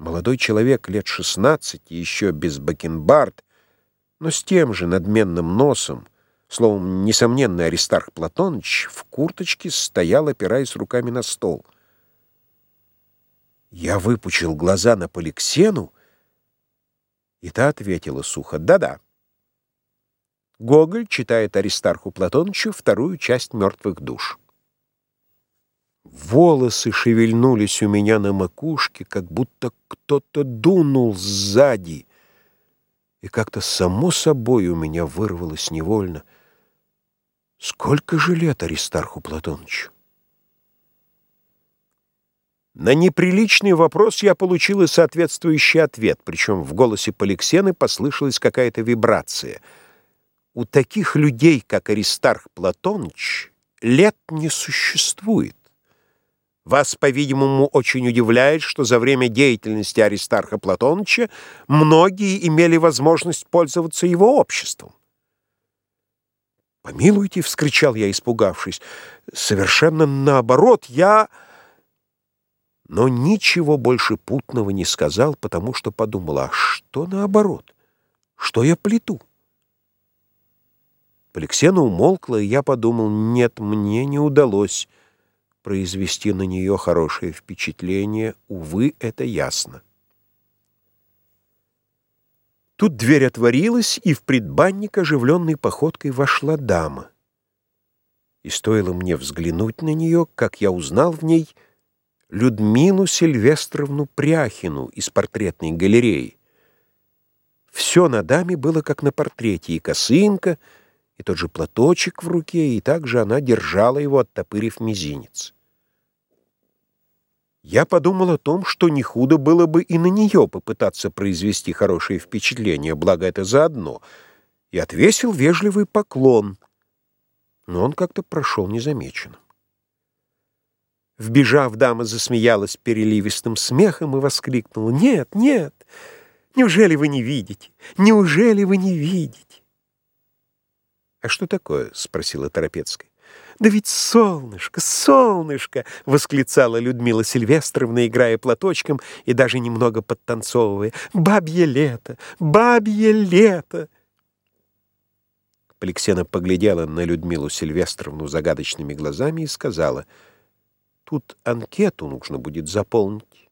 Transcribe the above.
Молодой человек лет шестнадцати, еще без бакенбард, но с тем же надменным носом, словом, несомненный Аристарх Платоныч, в курточке стоял, опираясь руками на стол. Я выпучил глаза на Поликсену, и та ответила сухо «Да-да». Гоголь читает Аристарху Платонычу вторую часть «Мертвых душ». Волосы шевельнулись у меня на макушке, как будто кто-то дунул сзади, и как-то само собой у меня вырвалось невольно. Сколько же лет Аристарху Платоновичу? На неприличный вопрос я получил и соответствующий ответ, причем в голосе Поликсены послышалась какая-то вибрация. У таких людей, как Аристарх Платоныч, лет не существует. Вас, по-видимому, очень удивляет, что за время деятельности Аристарха Платоныча многие имели возможность пользоваться его обществом. «Помилуйте!» — вскричал я, испугавшись. «Совершенно наоборот, я...» Но ничего больше путного не сказал, потому что подумал, а что наоборот? Что я плету? Поликсена умолкла, и я подумал, нет, мне не удалось произвести на нее хорошее впечатление, увы, это ясно. Тут дверь отворилась, и в предбанник оживленной походкой вошла дама. И стоило мне взглянуть на нее, как я узнал в ней Людмилу Сильвестровну Пряхину из портретной галереи. Все на даме было как на портрете, и косынка — и тот же платочек в руке, и также она держала его, оттопырив мизинец. Я подумал о том, что не худо было бы и на нее попытаться произвести хорошее впечатление, благо это заодно, и отвесил вежливый поклон, но он как-то прошел незамеченным. Вбежав, дама засмеялась переливистым смехом и воскликнула «Нет, нет! Неужели вы не видите? Неужели вы не видите?» «А что такое?» — спросила Торопецкая. «Да ведь солнышко, солнышко!» — восклицала Людмила Сильвестровна, играя платочком и даже немного подтанцовывая. «Бабье лето! Бабье лето!» Поликсена поглядела на Людмилу Сильвестровну загадочными глазами и сказала, «Тут анкету нужно будет заполнить».